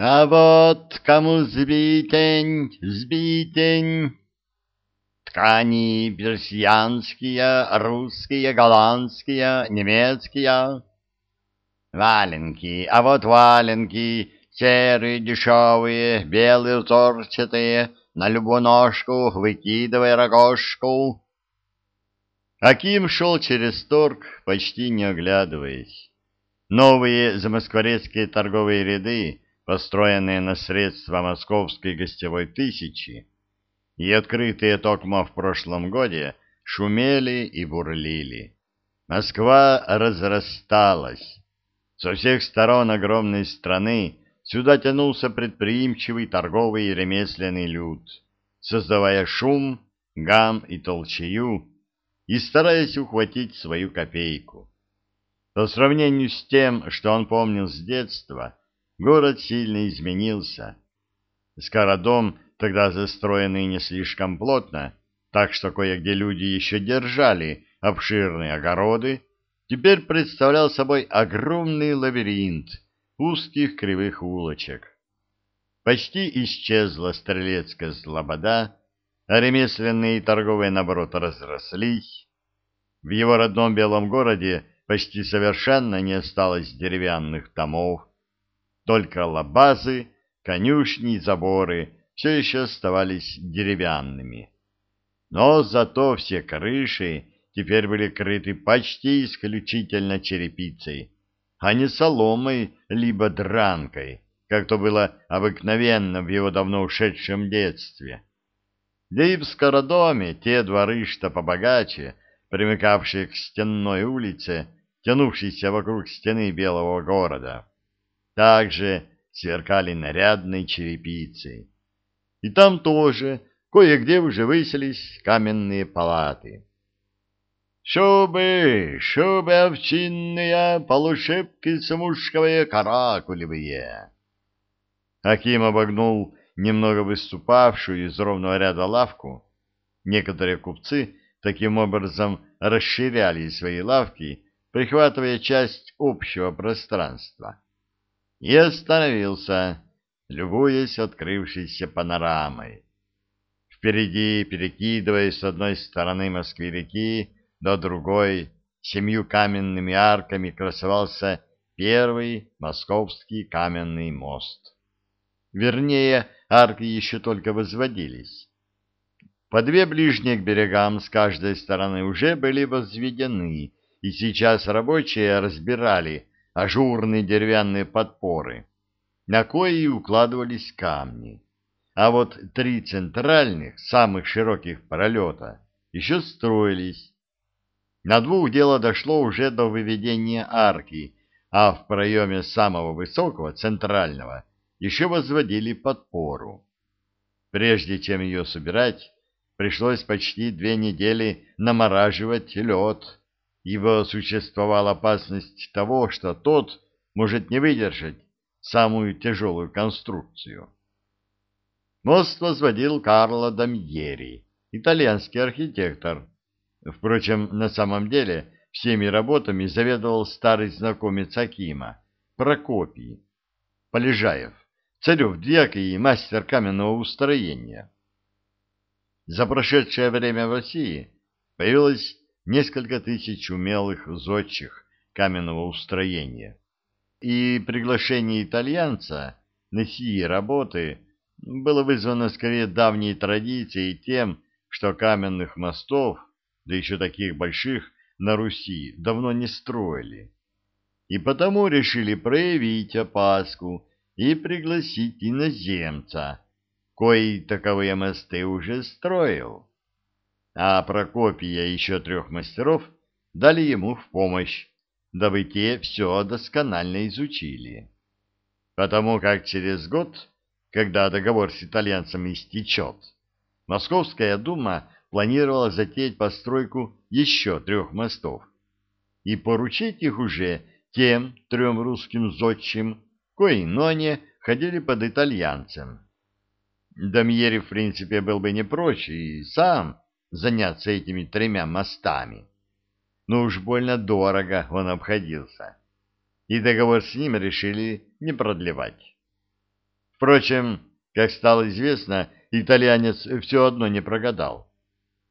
А вот кому сбитень, сбитень. Ткани персианские, русские, голландские, немецкие. Валенки, а вот валенки, серые, дешевые, белые, узорчатые, на любую ножку, выкидывай рогожку. Аким шел через торг, почти не оглядываясь. Новые замоскворецкие торговые ряды, построенные на средства московской гостевой тысячи, и открытые токмо в прошлом годе, шумели и бурлили. Москва разрасталась. Со всех сторон огромной страны сюда тянулся предприимчивый торговый и ремесленный люд, создавая шум, гам и толчею, и стараясь ухватить свою копейку. По сравнению с тем, что он помнил с детства, город сильно изменился. Скородом, тогда застроенный не слишком плотно, так что кое-где люди еще держали обширные огороды, теперь представлял собой огромный лабиринт узких кривых улочек. Почти исчезла стрелецкая слобода, а ремесленные и торговые, наоборот, разрослись. В его родном белом городе почти совершенно не осталось деревянных домов, только лабазы, конюшни и заборы все еще оставались деревянными. Но зато все крыши теперь были крыты почти исключительно черепицей, а не соломой либо дранкой, как то было обыкновенно в его давно ушедшем детстве. Да и в Скородоме те дворы, что побогаче, примыкавшие к стенной улице, тянувшейся вокруг стены Белого города, также сверкали нарядной черепицей. И там тоже кое-где уже выселись каменные палаты. Шубы, шубы овчинные, полушепки самушковые, каракулевые. Аким обогнул немного выступавшую из ровного ряда лавку. Некоторые купцы таким образом расширяли свои лавки, прихватывая часть общего пространства. И остановился, любуясь открывшейся панорамой. Впереди, перекидываясь с одной стороны Москвы-реки, до другой семью каменными арками красовался первый московский каменный мост. Вернее, арки еще только возводились. По две ближние к берегам с каждой стороны уже были возведены, и сейчас рабочие разбирали ажурные деревянные подпоры, на кои укладывались камни. А вот три центральных, самых широких пролета еще строились, на двух дело дошло уже до выведения арки, а в проеме самого высокого, центрального, еще возводили подпору. Прежде чем ее собирать, пришлось почти две недели намораживать лед, ибо существовала опасность того, что тот может не выдержать самую тяжелую конструкцию. Мост возводил Карло Дамьери, итальянский архитектор, Впрочем, на самом деле всеми работами заведовал старый знакомец Акима, Прокопий, Полежаев, царев дьяк и мастер каменного устроения. За прошедшее время в России появилось несколько тысяч умелых зодчих каменного устроения, и приглашение итальянца на сии работы было вызвано скорее давней традицией тем, что каменных мостов да еще таких больших, на Руси давно не строили. И потому решили проявить опаску и пригласить иноземца, кой таковые мосты уже строил. А Прокопия и еще трех мастеров дали ему в помощь, дабы те все досконально изучили. Потому как через год, когда договор с итальянцами истечет, Московская дума планировала затеять постройку еще трех мостов и поручить их уже тем трем русским зодчим, кои ноне ходили под итальянцем. Дамьери, в принципе, был бы не прочь и сам заняться этими тремя мостами. Но уж больно дорого он обходился, и договор с ним решили не продлевать. Впрочем, как стало известно, итальянец все одно не прогадал.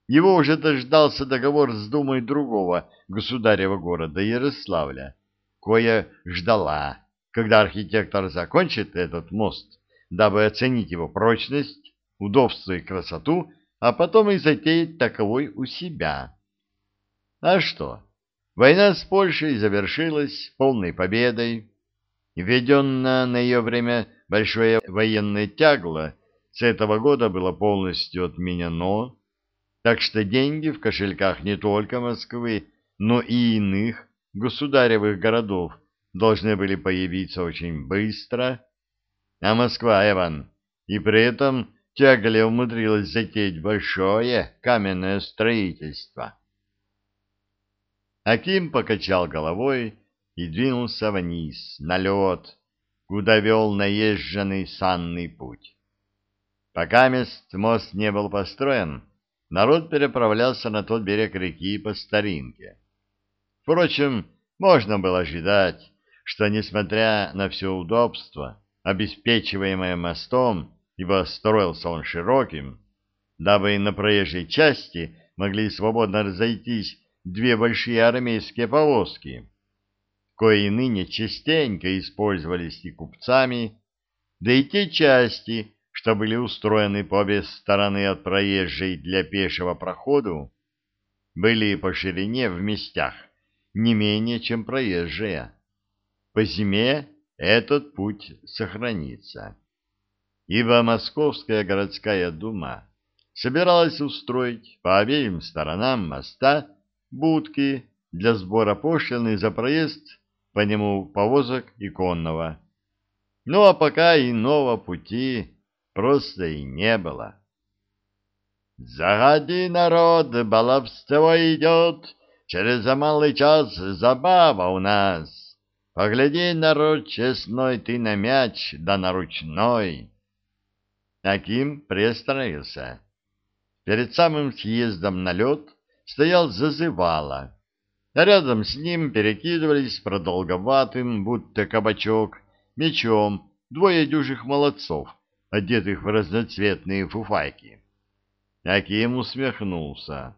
Его уже дождался договор с Думой другого государева города Ярославля. Кое ждала, когда архитектор закончит этот мост, дабы оценить его прочность, удобство и красоту, а потом и затеять таковой у себя. А что? Война с Польшей завершилась полной победой. Введенное на ее время большое военное тягло с этого года было полностью отменено, так что деньги в кошельках не только Москвы, но и иных государевых городов должны были появиться очень быстро. А Москва, Эван, и при этом Тягле умудрилась затеять большое каменное строительство. Аким покачал головой и двинулся вниз, на лед, куда вел наезженный санный путь. Пока мест мост не был построен, народ переправлялся на тот берег реки по старинке. Впрочем, можно было ожидать, что, несмотря на все удобство, обеспечиваемое мостом, ибо строился он широким, дабы на проезжей части могли свободно разойтись две большие армейские повозки, кои ныне частенько использовались и купцами, да и те части, что были устроены по обе стороны от проезжей для пешего проходу, были по ширине в местях не менее, чем проезжая. По зиме этот путь сохранится ибо Московская городская дума собиралась устроить по обеим сторонам моста будки для сбора пошлины за проезд по нему повозок и конного. Ну а пока иного пути просто и не было. «Заходи, народ, баловство идет, через малый час забава у нас. Погляди, народ честной, ты на мяч, да на ручной». Аким приостановился. Перед самым съездом на лед стоял зазывало, а рядом с ним перекидывались продолговатым, будто кабачок, мечом двое дюжих молодцов, одетых в разноцветные фуфайки. Аким усмехнулся.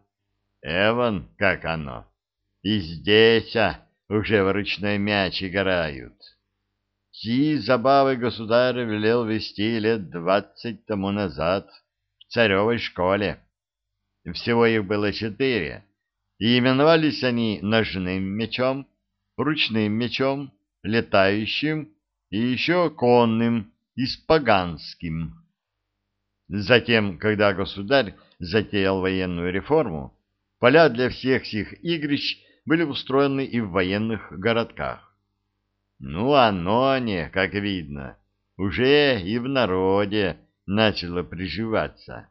Эван, как оно? И здесь, а, уже в ручной мяч играют. Ти забавы государь велел вести лет двадцать тому назад в царевой школе. Всего их было четыре, и именовались они ножным мечом, ручным мечом, летающим и еще конным, испаганским. Затем, когда государь затеял военную реформу, поля для всех сих игрищ были устроены и в военных городках. Ну, оно не, как видно, уже и в народе начало приживаться.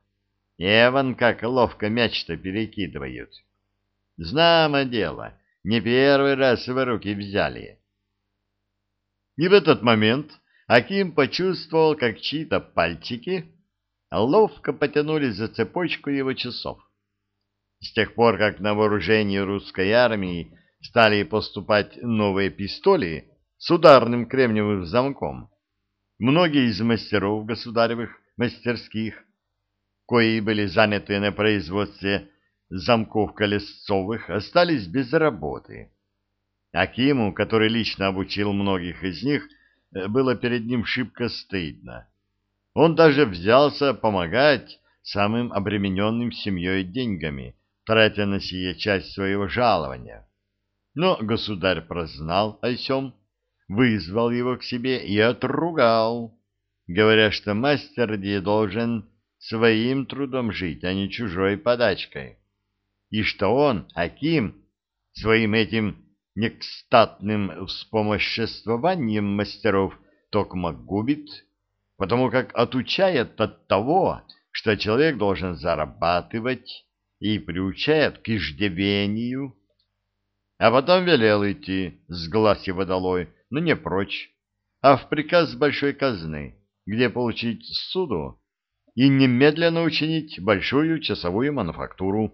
Эван как ловко мяч-то перекидывают. Знамо дело, не первый раз в руки взяли. И в этот момент Аким почувствовал, как чьи-то пальчики ловко потянули за цепочку его часов. С тех пор, как на вооружении русской армии стали поступать новые пистоли, с ударным кремниевым замком. Многие из мастеров государевых мастерских, кои были заняты на производстве замков колесцовых, остались без работы. Акиму, который лично обучил многих из них, э, было перед ним шибко стыдно. Он даже взялся помогать самым обремененным семьей деньгами, тратя на сие часть своего жалования. Но государь прознал о сем вызвал его к себе и отругал, говоря, что мастер Ди должен своим трудом жить, а не чужой подачкой, и что он, Аким, своим этим некстатным вспомоществованием мастеров токмо губит, потому как отучает от того, что человек должен зарабатывать, и приучает к иждивению, а потом велел идти с глаз его долой, но не прочь, а в приказ большой казны, где получить суду и немедленно учинить большую часовую мануфактуру.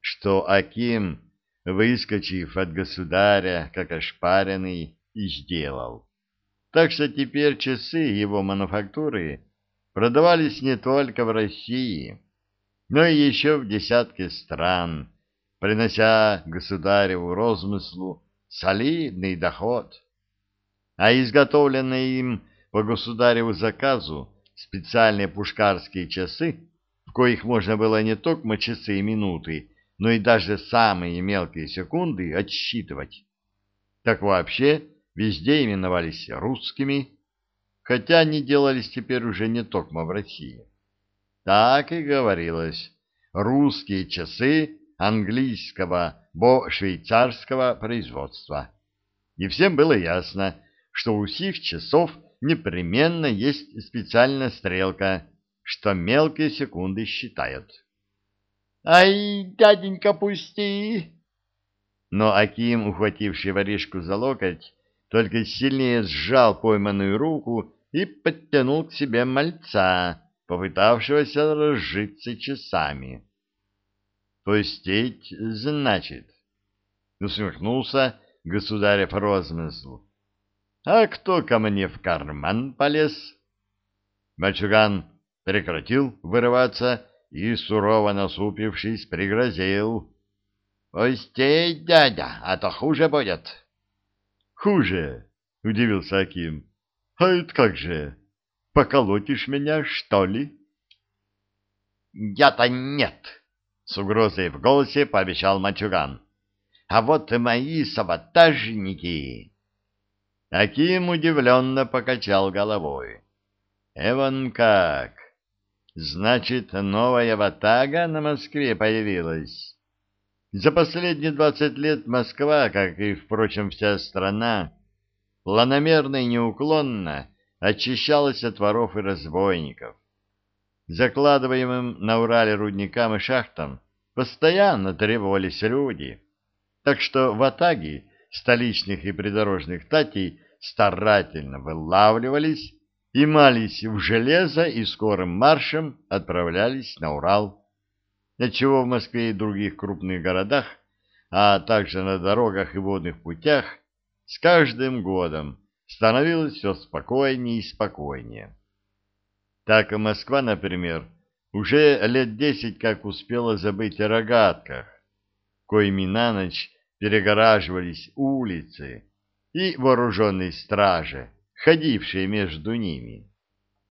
Что Аким, выскочив от государя, как ошпаренный, и сделал. Так что теперь часы его мануфактуры продавались не только в России, но и еще в десятке стран, принося государеву розмыслу солидный доход. А изготовленные им по государеву заказу специальные пушкарские часы, в коих можно было не только часы и минуты, но и даже самые мелкие секунды отсчитывать. Так вообще везде именовались русскими, хотя они делались теперь уже не только в России. Так и говорилось. Русские часы английского, бо-швейцарского производства. И всем было ясно, что у сих часов непременно есть специальная стрелка, что мелкие секунды считают. «Ай, дяденька, пусти!» Но Аким, ухвативший воришку за локоть, только сильнее сжал пойманную руку и подтянул к себе мальца, попытавшегося разжиться часами. «Пустить, значит?» — усмехнулся государев розмысл. «А кто ко мне в карман полез?» Мальчуган прекратил вырываться и, сурово насупившись, пригрозил. «Пустить, дядя, а то хуже будет». «Хуже?» — удивился Аким. «А это как же? Поколотишь меня, что ли?» «Я-то нет!» — с угрозой в голосе пообещал мальчуган. «А вот и мои саботажники!» Аким удивленно покачал головой. «Эван как? Значит, новая ватага на Москве появилась?» За последние двадцать лет Москва, как и, впрочем, вся страна, планомерно и неуклонно очищалась от воров и разбойников. Закладываемым на Урале рудникам и шахтам постоянно требовались люди, так что в Атаге столичных и придорожных татей старательно вылавливались и мались в железо и скорым маршем отправлялись на Урал отчего в Москве и других крупных городах, а также на дорогах и водных путях, с каждым годом становилось все спокойнее и спокойнее. Так Москва, например, уже лет десять как успела забыть о рогатках, коими на ночь перегораживались улицы и вооруженные стражи, ходившие между ними.